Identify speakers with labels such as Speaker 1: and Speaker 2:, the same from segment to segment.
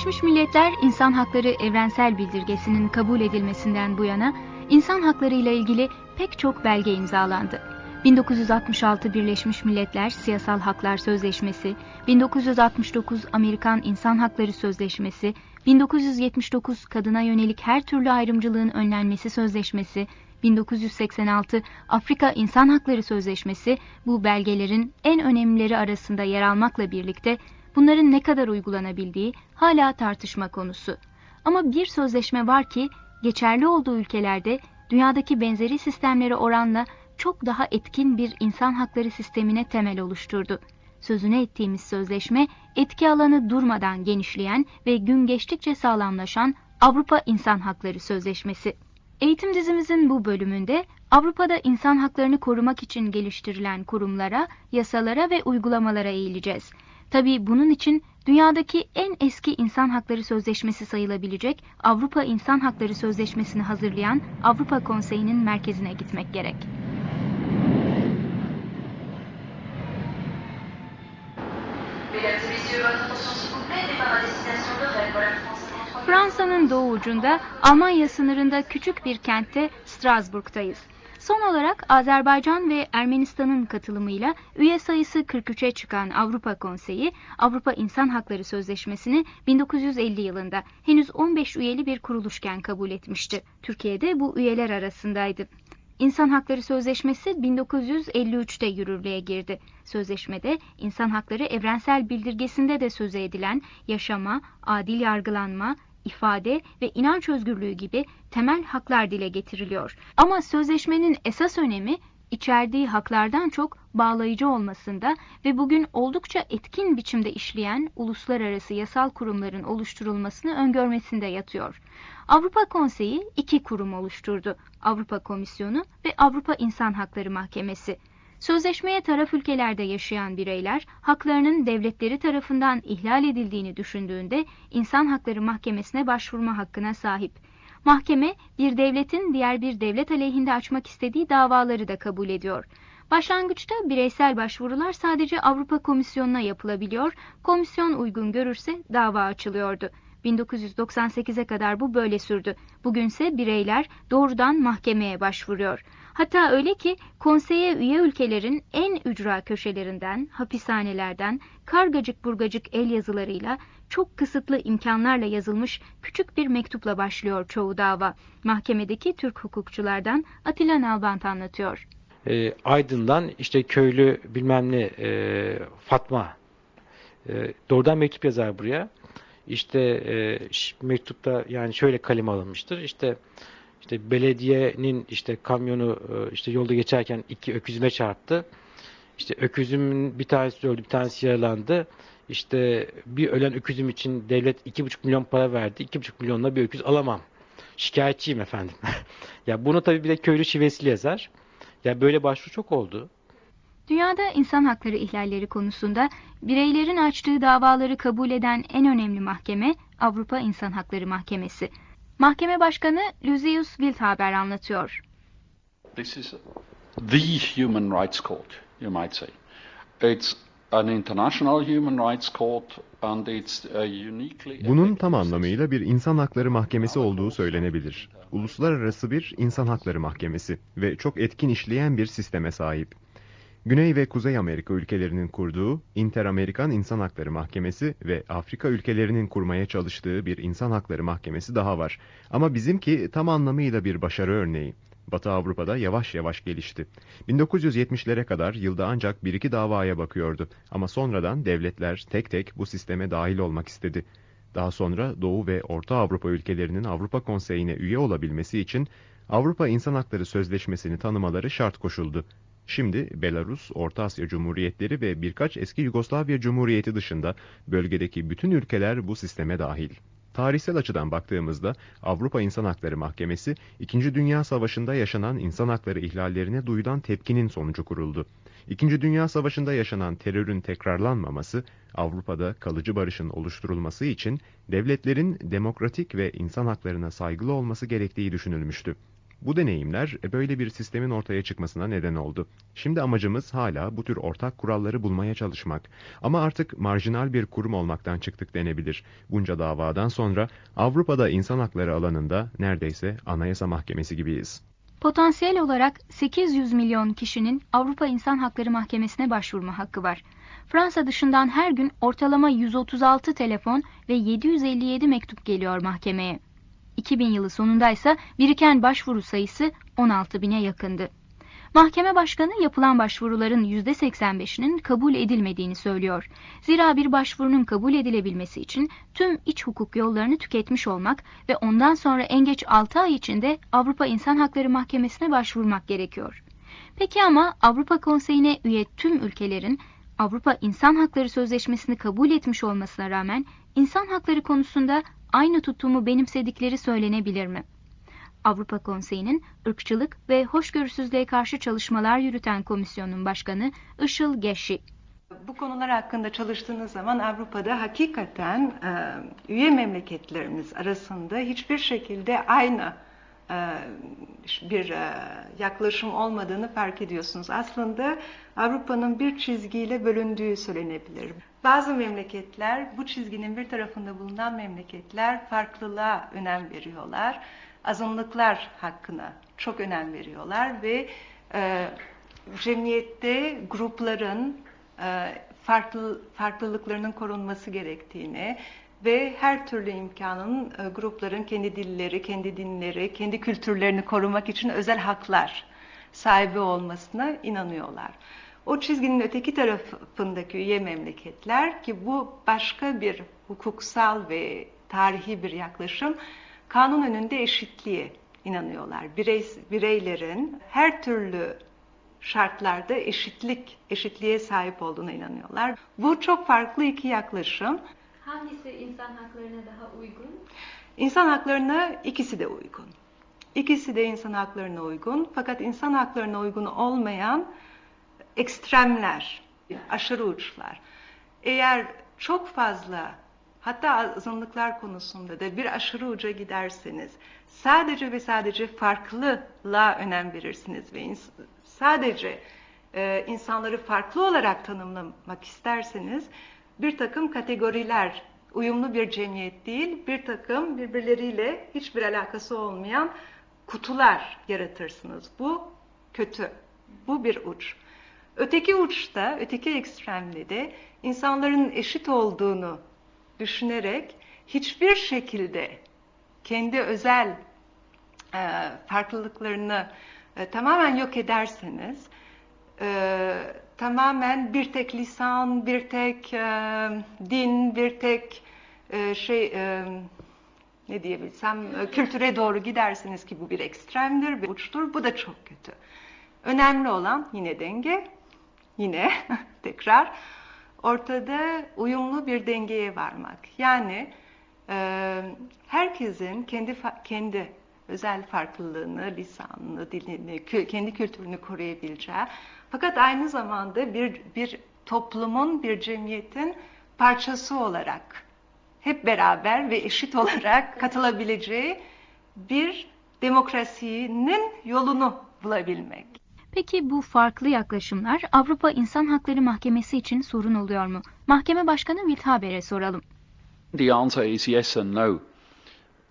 Speaker 1: Birleşmiş Milletler İnsan Hakları Evrensel Bildirgesi'nin kabul edilmesinden bu yana insan hakları ile ilgili pek çok belge imzalandı. 1966 Birleşmiş Milletler Siyasal Haklar Sözleşmesi, 1969 Amerikan İnsan Hakları Sözleşmesi, 1979 Kadına Yönelik Her Türlü Ayrımcılığın Önlenmesi Sözleşmesi, 1986 Afrika İnsan Hakları Sözleşmesi bu belgelerin en önemlileri arasında yer almakla birlikte bunların ne kadar uygulanabildiği hala tartışma konusu. Ama bir sözleşme var ki geçerli olduğu ülkelerde dünyadaki benzeri sistemlere oranla çok daha etkin bir insan hakları sistemine temel oluşturdu. Sözüne ettiğimiz sözleşme etki alanı durmadan genişleyen ve gün geçtikçe sağlamlaşan Avrupa İnsan Hakları Sözleşmesi. Eğitim dizimizin bu bölümünde Avrupa'da insan haklarını korumak için geliştirilen kurumlara, yasalara ve uygulamalara eğileceğiz. Tabii bunun için dünyadaki en eski insan hakları sözleşmesi sayılabilecek Avrupa İnsan Hakları Sözleşmesi'ni hazırlayan Avrupa Konseyi'nin merkezine gitmek gerek. Fransa'nın doğu ucunda Almanya sınırında küçük bir kentte Strasbourg'tayız. Son olarak Azerbaycan ve Ermenistan'ın katılımıyla üye sayısı 43'e çıkan Avrupa Konseyi, Avrupa İnsan Hakları Sözleşmesi'ni 1950 yılında henüz 15 üyeli bir kuruluşken kabul etmişti. Türkiye'de bu üyeler arasındaydı. İnsan Hakları Sözleşmesi 1953'te yürürlüğe girdi. Sözleşmede insan hakları evrensel bildirgesinde de söze edilen yaşama, adil yargılanma, ifade ve inanç özgürlüğü gibi temel haklar dile getiriliyor. Ama sözleşmenin esas önemi içerdiği haklardan çok bağlayıcı olmasında ve bugün oldukça etkin biçimde işleyen uluslararası yasal kurumların oluşturulmasını öngörmesinde yatıyor. Avrupa Konseyi iki kurum oluşturdu. Avrupa Komisyonu ve Avrupa İnsan Hakları Mahkemesi. Sözleşmeye taraf ülkelerde yaşayan bireyler haklarının devletleri tarafından ihlal edildiğini düşündüğünde İnsan Hakları Mahkemesi'ne başvurma hakkına sahip. Mahkeme bir devletin diğer bir devlet aleyhinde açmak istediği davaları da kabul ediyor. Başlangıçta bireysel başvurular sadece Avrupa Komisyonu'na yapılabiliyor, komisyon uygun görürse dava açılıyordu. 1998'e kadar bu böyle sürdü. Bugünse bireyler doğrudan mahkemeye başvuruyor. Hatta öyle ki konseye üye ülkelerin en ücra köşelerinden, hapishanelerden, kargacık burgacık el yazılarıyla, çok kısıtlı imkanlarla yazılmış küçük bir mektupla başlıyor çoğu dava. Mahkemedeki Türk hukukçulardan Atilla Nalbant anlatıyor.
Speaker 2: E, Aydın'dan işte köylü bilmem ne e, Fatma e, doğrudan mektup yazar buraya. İşte e, mektupta yani şöyle kaleme alınmıştır. İşte işte belediyenin işte kamyonu e, işte yolda geçerken iki öküzüme çarptı. İşte öküzümün bir tanesi öldü, bir tanesi yaralandı. İşte bir ölen öküzüm için devlet iki buçuk milyon para verdi. iki buçuk milyonla bir öküz alamam. Şikayetçiyim efendim. ya bunu tabii bir de köylü şivesiyle yazar. Ya böyle başvuru çok oldu.
Speaker 1: Dünyada insan hakları ihlalleri konusunda bireylerin açtığı davaları kabul eden en önemli mahkeme Avrupa İnsan Hakları Mahkemesi. Mahkeme Başkanı Lucius Wildhaber anlatıyor.
Speaker 3: This is the human rights court, you might say. It's an international human rights court and it's uniquely
Speaker 4: Bunun tam anlamıyla bir insan hakları mahkemesi olduğu söylenebilir. Uluslararası bir insan hakları mahkemesi ve çok etkin işleyen bir sisteme sahip. Güney ve Kuzey Amerika ülkelerinin kurduğu Inter-Amerikan İnsan Hakları Mahkemesi ve Afrika ülkelerinin kurmaya çalıştığı bir insan hakları mahkemesi daha var. Ama bizimki tam anlamıyla bir başarı örneği. Batı Avrupa'da yavaş yavaş gelişti. 1970'lere kadar yılda ancak bir iki davaya bakıyordu. Ama sonradan devletler tek tek bu sisteme dahil olmak istedi. Daha sonra Doğu ve Orta Avrupa ülkelerinin Avrupa Konseyi'ne üye olabilmesi için Avrupa İnsan Hakları Sözleşmesi'ni tanımaları şart koşuldu. Şimdi Belarus, Orta Asya Cumhuriyetleri ve birkaç eski Yugoslavya Cumhuriyeti dışında bölgedeki bütün ülkeler bu sisteme dahil. Tarihsel açıdan baktığımızda Avrupa İnsan Hakları Mahkemesi, İkinci Dünya Savaşı'nda yaşanan insan hakları ihlallerine duyulan tepkinin sonucu kuruldu. İkinci Dünya Savaşı'nda yaşanan terörün tekrarlanmaması, Avrupa'da kalıcı barışın oluşturulması için devletlerin demokratik ve insan haklarına saygılı olması gerektiği düşünülmüştü. Bu deneyimler böyle bir sistemin ortaya çıkmasına neden oldu. Şimdi amacımız hala bu tür ortak kuralları bulmaya çalışmak. Ama artık marjinal bir kurum olmaktan çıktık denebilir. Bunca davadan sonra Avrupa'da insan hakları alanında neredeyse anayasa mahkemesi gibiyiz.
Speaker 1: Potansiyel olarak 800 milyon kişinin Avrupa İnsan Hakları Mahkemesi'ne başvurma hakkı var. Fransa dışından her gün ortalama 136 telefon ve 757 mektup geliyor mahkemeye. 2000 yılı sonunda ise biriken başvuru sayısı 16 bine yakındı. Mahkeme başkanı yapılan başvuruların %85'inin kabul edilmediğini söylüyor. Zira bir başvurunun kabul edilebilmesi için tüm iç hukuk yollarını tüketmiş olmak ve ondan sonra en geç 6 ay içinde Avrupa İnsan Hakları Mahkemesi'ne başvurmak gerekiyor. Peki ama Avrupa Konseyi'ne üye tüm ülkelerin Avrupa İnsan Hakları Sözleşmesi'ni kabul etmiş olmasına rağmen insan hakları konusunda aynı tutumu benimsedikleri söylenebilir mi? Avrupa Konseyi'nin ırkçılık ve hoşgörüsüzlüğe karşı çalışmalar yürüten komisyonun başkanı Işıl Geşi.
Speaker 5: Bu konular hakkında çalıştığınız zaman Avrupa'da hakikaten e, üye memleketlerimiz arasında hiçbir şekilde aynı e, bir e, yaklaşım olmadığını fark ediyorsunuz. Aslında Avrupa'nın bir çizgiyle bölündüğü söylenebilir. Bazı memleketler, bu çizginin bir tarafında bulunan memleketler farklılığa önem veriyorlar. Azınlıklar hakkına çok önem veriyorlar ve e, cemiyette grupların e, farklı farklılıklarının korunması gerektiğini ve her türlü imkanın e, grupların kendi dilleri, kendi dinleri, kendi kültürlerini korumak için özel haklar sahibi olmasına inanıyorlar. O çizginin öteki tarafındaki üye memleketler ki bu başka bir hukuksal ve tarihi bir yaklaşım kanun önünde eşitliğe inanıyorlar. Birey, bireylerin her türlü şartlarda eşitlik, eşitliğe sahip olduğuna inanıyorlar. Bu çok farklı iki yaklaşım.
Speaker 1: Hangisi insan haklarına daha uygun?
Speaker 5: İnsan haklarına ikisi de uygun. İkisi de insan haklarına uygun. Fakat insan haklarına uygun olmayan ekstremler, aşırı uçlar. Eğer çok fazla hatta azınlıklar konusunda da bir aşırı uca giderseniz sadece ve sadece farklılığa önem verirsiniz ve sadece e, insanları farklı olarak tanımlamak isterseniz bir takım kategoriler, uyumlu bir cemiyet değil, bir takım birbirleriyle hiçbir alakası olmayan kutular yaratırsınız. Bu kötü. Bu bir uç. Öteki uçta, öteki ekstremde de insanların eşit olduğunu düşünerek hiçbir şekilde kendi özel e, farklılıklarını e, tamamen yok ederseniz e, tamamen bir tek lisan, bir tek e, din, bir tek e, şey e, ne diyebilsem e, kültüre doğru gidersiniz ki bu bir ekstremdir, bir uçtur. Bu da çok kötü. Önemli olan yine denge, yine tekrar ortada uyumlu bir dengeye varmak. Yani e, herkesin kendi kendi özel farklılığını, lisanını, dilini, kendi kültürünü koruyabileceği fakat aynı zamanda bir, bir toplumun, bir cemiyetin parçası olarak hep beraber ve eşit olarak katılabileceği bir demokrasinin yolunu bulabilmek.
Speaker 1: Peki bu farklı yaklaşımlar Avrupa İnsan Hakları Mahkemesi için sorun oluyor mu? Mahkeme Başkanı Wilthaber'e soralım.
Speaker 3: The answer is yes and no.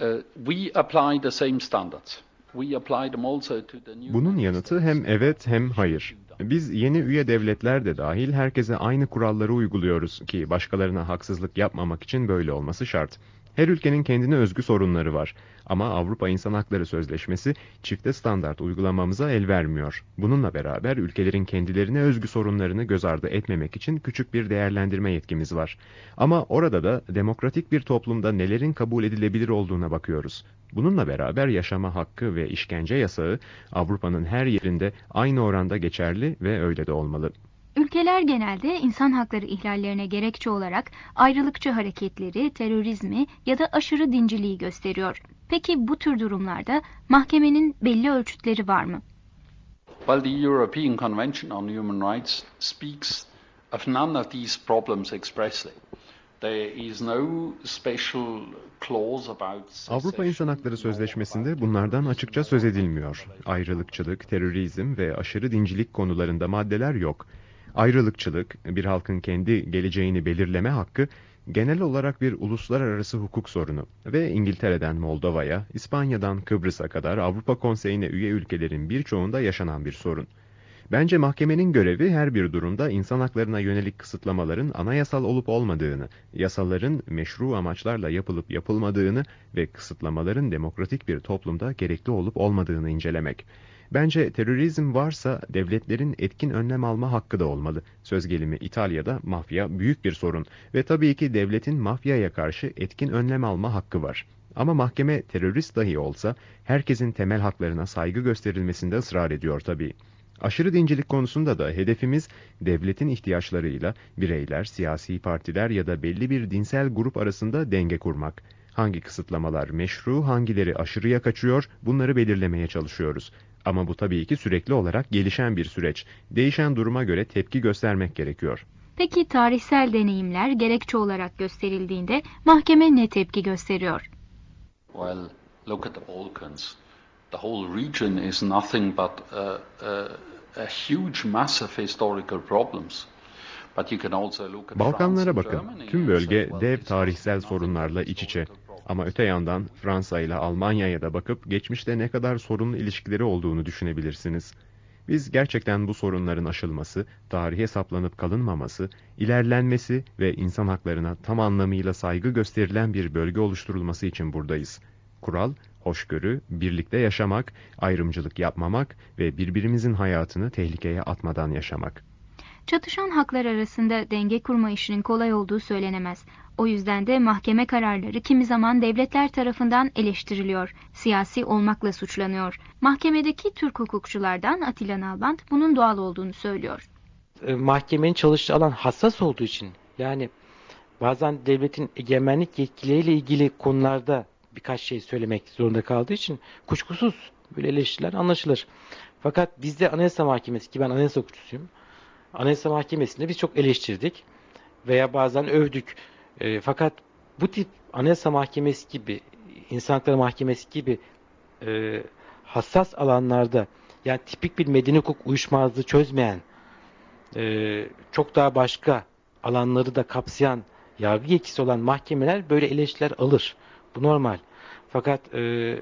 Speaker 3: Uh, we apply the same standards.
Speaker 4: Bunun yanıtı hem evet hem hayır. Biz yeni üye devletler de dahil herkese aynı kuralları uyguluyoruz ki başkalarına haksızlık yapmamak için böyle olması şart. Her ülkenin kendine özgü sorunları var. Ama Avrupa İnsan Hakları Sözleşmesi çifte standart uygulamamıza el vermiyor. Bununla beraber ülkelerin kendilerine özgü sorunlarını göz ardı etmemek için küçük bir değerlendirme yetkimiz var. Ama orada da demokratik bir toplumda nelerin kabul edilebilir olduğuna bakıyoruz. Bununla beraber yaşama hakkı ve işkence yasağı Avrupa'nın her yerinde aynı oranda geçerli ve öyle de olmalı.
Speaker 1: Ülkeler genelde insan hakları ihlallerine gerekçe olarak ayrılıkçı hareketleri, terörizmi ya da aşırı dinciliği gösteriyor. Peki bu tür durumlarda mahkemenin belli ölçütleri var mı?
Speaker 3: Well, the European Convention on Human Rights speaks of none of these problems expressly.
Speaker 4: Avrupa İnsan Hakları Sözleşmesi'nde bunlardan açıkça söz edilmiyor. Ayrılıkçılık, terörizm ve aşırı dincilik konularında maddeler yok. Ayrılıkçılık, bir halkın kendi geleceğini belirleme hakkı, genel olarak bir uluslararası hukuk sorunu ve İngiltere'den Moldova'ya, İspanya'dan Kıbrıs'a kadar Avrupa Konseyi'ne üye ülkelerin birçoğunda yaşanan bir sorun. Bence mahkemenin görevi her bir durumda insan haklarına yönelik kısıtlamaların anayasal olup olmadığını, yasaların meşru amaçlarla yapılıp yapılmadığını ve kısıtlamaların demokratik bir toplumda gerekli olup olmadığını incelemek. Bence terörizm varsa devletlerin etkin önlem alma hakkı da olmalı. Söz gelimi İtalya'da mafya büyük bir sorun ve tabii ki devletin mafyaya karşı etkin önlem alma hakkı var. Ama mahkeme terörist dahi olsa herkesin temel haklarına saygı gösterilmesinde ısrar ediyor tabii. Aşırı dincilik konusunda da hedefimiz devletin ihtiyaçlarıyla bireyler, siyasi partiler ya da belli bir dinsel grup arasında denge kurmak. Hangi kısıtlamalar meşru, hangileri aşırıya kaçıyor bunları belirlemeye çalışıyoruz. Ama bu tabii ki sürekli olarak gelişen bir süreç. Değişen duruma göre tepki göstermek gerekiyor.
Speaker 1: Peki tarihsel deneyimler gerekçe olarak gösterildiğinde mahkeme ne tepki gösteriyor?
Speaker 3: Well, look at the Balkans. The whole region is nothing but a, a, a huge, massive historical problems.
Speaker 4: Balkanlara bakın. Tüm bölge dev tarihsel sorunlarla iç içe. Ama öte yandan Fransa ile Almanya'ya da bakıp geçmişte ne kadar sorunlu ilişkileri olduğunu düşünebilirsiniz. Biz gerçekten bu sorunların aşılması, tarihe saplanıp kalınmaması, ilerlenmesi ve insan haklarına tam anlamıyla saygı gösterilen bir bölge oluşturulması için buradayız. Kural, hoşgörü, birlikte yaşamak, ayrımcılık yapmamak ve birbirimizin hayatını tehlikeye atmadan yaşamak.
Speaker 1: Çatışan haklar arasında denge kurma işinin kolay olduğu söylenemez. O yüzden de mahkeme kararları kimi zaman devletler tarafından eleştiriliyor, siyasi olmakla suçlanıyor. Mahkemedeki Türk hukukçulardan Atilla Nalbant bunun doğal olduğunu söylüyor.
Speaker 2: E, mahkemenin çalıştığı alan hassas olduğu için yani bazen devletin egemenlik yetkileriyle ilgili konularda birkaç şey söylemek zorunda kaldığı için kuşkusuz böyle eleştiriler anlaşılır. Fakat bizde Anayasa Mahkemesi ki ben Anayasa hukukçusuyum. Anayasa Mahkemesi'nde biz çok eleştirdik veya bazen övdük. E, fakat bu tip Anayasa Mahkemesi gibi, İnsan Hakları Mahkemesi gibi e, hassas alanlarda yani tipik bir medeni hukuk uyuşmazlığı çözmeyen e, çok daha başka alanları da kapsayan yargı yetkisi olan mahkemeler böyle eleştiriler alır. Bu normal. Fakat e,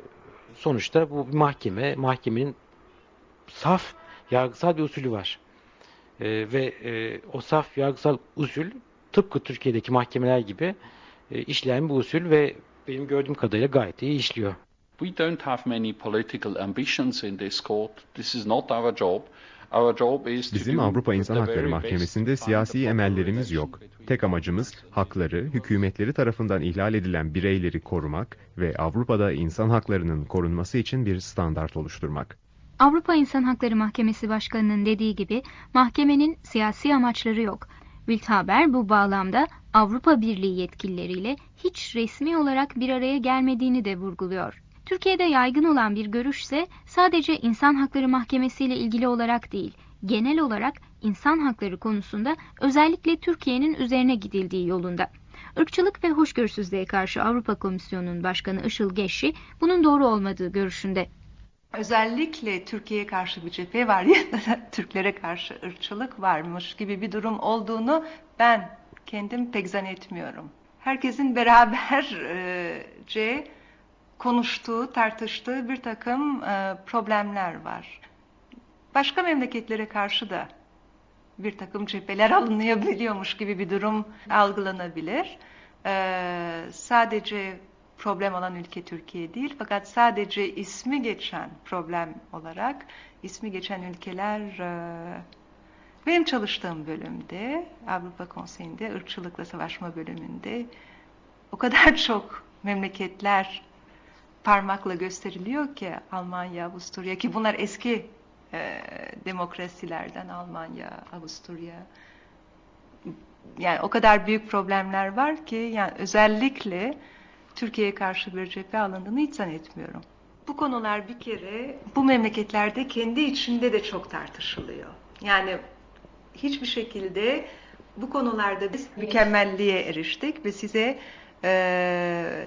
Speaker 2: sonuçta bu bir mahkeme. Mahkemenin saf yargısal bir usulü var. E, ve e, o saf yargısal usul tıpkı Türkiye'deki mahkemeler gibi e, işleyen bir usul ve benim gördüğüm kadarıyla gayet iyi işliyor.
Speaker 3: We don't have many political ambitions in this court. This is not our job.
Speaker 4: Bizim Avrupa İnsan Hakları Mahkemesi'nde siyasi emellerimiz yok. Tek amacımız hakları, hükümetleri tarafından ihlal edilen bireyleri korumak ve Avrupa'da insan haklarının korunması için bir standart oluşturmak.
Speaker 1: Avrupa İnsan Hakları Mahkemesi Başkanı'nın dediği gibi mahkemenin siyasi amaçları yok. Wildhaber bu bağlamda Avrupa Birliği yetkilileriyle hiç resmi olarak bir araya gelmediğini de vurguluyor. Türkiye'de yaygın olan bir görüşse sadece İnsan Hakları Mahkemesi ile ilgili olarak değil, genel olarak insan hakları konusunda özellikle Türkiye'nin üzerine gidildiği yolunda. Irkçılık ve hoşgörüsüzlüğe karşı Avrupa Komisyonu'nun Başkanı Işıl Geçi bunun doğru olmadığı görüşünde.
Speaker 5: Özellikle Türkiye'ye karşı bir cephe var ya da Türklere karşı ırkçılık varmış gibi bir durum olduğunu ben kendim pek zannetmiyorum. Herkesin beraberce konuştuğu, tartıştığı bir takım e, problemler var. Başka memleketlere karşı da bir takım cepheler alınabiliyormuş gibi bir durum algılanabilir. E, sadece problem olan ülke Türkiye değil fakat sadece ismi geçen problem olarak ismi geçen ülkeler e, benim çalıştığım bölümde Avrupa Konseyi'nde ırkçılıkla savaşma bölümünde o kadar çok memleketler parmakla gösteriliyor ki Almanya, Avusturya ki bunlar eski e, demokrasilerden Almanya, Avusturya. Yani o kadar büyük problemler var ki yani özellikle Türkiye'ye karşı bir cephe alındığını hiç zannetmiyorum. Bu konular bir kere bu memleketlerde kendi içinde de çok tartışılıyor. Yani hiçbir şekilde Bu konularda biz mükemmelliğe eriştik ve size e,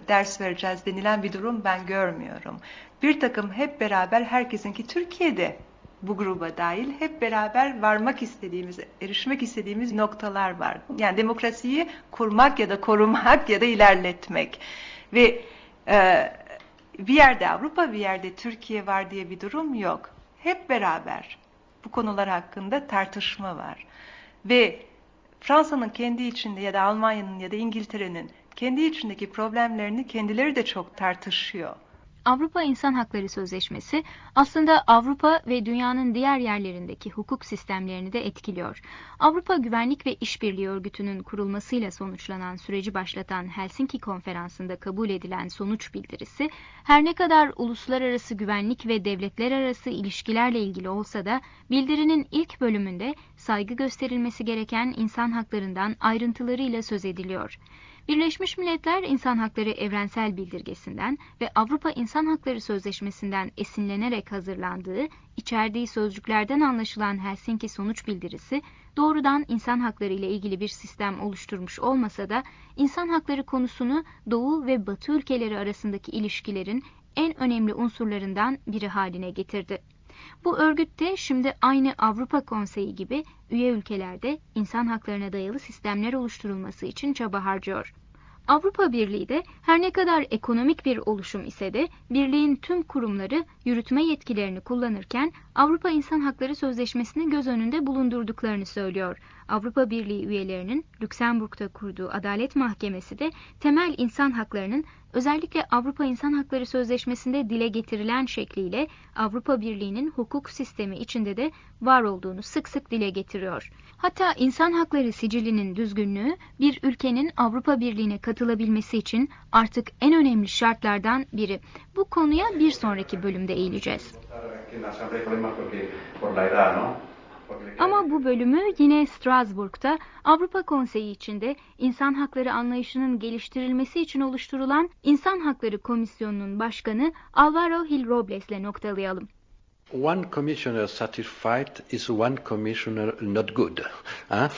Speaker 5: ders vereceğiz denilen bir durum ben görmüyorum. Bir takım hep beraber herkesinki Türkiye'de bu gruba dahil hep beraber varmak istediğimiz, erişmek istediğimiz noktalar var. Yani demokrasiyi kurmak ya da korumak ya da ilerletmek. Ve e, bir yerde Avrupa bir yerde Türkiye var diye bir durum yok. Hep beraber bu konular hakkında tartışma var. Ve Fransa'nın kendi içinde ya da Almanya'nın ya da İngiltere'nin kendi içindeki problemlerini kendileri de çok tartışıyor.
Speaker 1: Avrupa İnsan Hakları Sözleşmesi aslında Avrupa ve dünyanın diğer yerlerindeki hukuk sistemlerini de etkiliyor. Avrupa Güvenlik ve İşbirliği Örgütü'nün kurulmasıyla sonuçlanan süreci başlatan Helsinki Konferansı'nda kabul edilen sonuç bildirisi, her ne kadar uluslararası güvenlik ve devletler arası ilişkilerle ilgili olsa da bildirinin ilk bölümünde saygı gösterilmesi gereken insan haklarından ayrıntılarıyla söz ediliyor. Birleşmiş Milletler İnsan Hakları Evrensel Bildirgesinden ve Avrupa İnsan Hakları Sözleşmesi'nden esinlenerek hazırlandığı, içerdiği sözcüklerden anlaşılan Helsinki Sonuç Bildirisi, doğrudan insan hakları ile ilgili bir sistem oluşturmuş olmasa da, insan hakları konusunu Doğu ve Batı ülkeleri arasındaki ilişkilerin en önemli unsurlarından biri haline getirdi. Bu örgüt de şimdi aynı Avrupa Konseyi gibi üye ülkelerde insan haklarına dayalı sistemler oluşturulması için çaba harcıyor. Avrupa Birliği de her ne kadar ekonomik bir oluşum ise de birliğin tüm kurumları yürütme yetkilerini kullanırken Avrupa İnsan Hakları Sözleşmesi'ni göz önünde bulundurduklarını söylüyor. Avrupa Birliği üyelerinin Lüksemburg'da kurduğu Adalet Mahkemesi de temel insan haklarının özellikle Avrupa İnsan Hakları Sözleşmesi'nde dile getirilen şekliyle Avrupa Birliği'nin hukuk sistemi içinde de var olduğunu sık sık dile getiriyor. Hatta insan hakları sicilinin düzgünlüğü bir ülkenin Avrupa Birliği'ne katılabilmesi için artık en önemli şartlardan biri. Bu konuya bir sonraki bölümde eğileceğiz. Ama bu bölümü yine Strasbourg'da Avrupa Konseyi içinde insan hakları anlayışının geliştirilmesi için oluşturulan İnsan Hakları Komisyonu'nun başkanı Alvaro Gil Robles'le noktalayalım.
Speaker 6: One commissioner satisfied is one commissioner not good.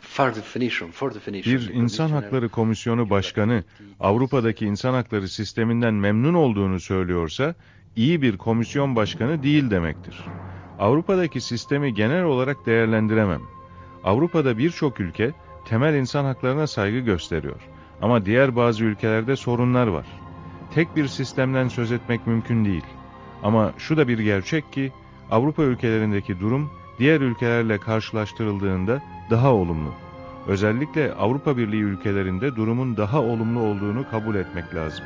Speaker 6: for definition, for definition.
Speaker 7: Bir insan hakları komisyonu başkanı Avrupa'daki insan hakları sisteminden memnun olduğunu söylüyorsa iyi bir komisyon başkanı değil demektir. Avrupa'daki sistemi genel olarak değerlendiremem. Avrupa'da birçok ülke temel insan haklarına saygı gösteriyor. Ama diğer bazı ülkelerde sorunlar var. Tek bir sistemden söz etmek mümkün değil. Ama şu da bir gerçek ki Avrupa ülkelerindeki durum diğer ülkelerle karşılaştırıldığında daha olumlu. Özellikle Avrupa Birliği ülkelerinde durumun daha olumlu olduğunu kabul etmek lazım.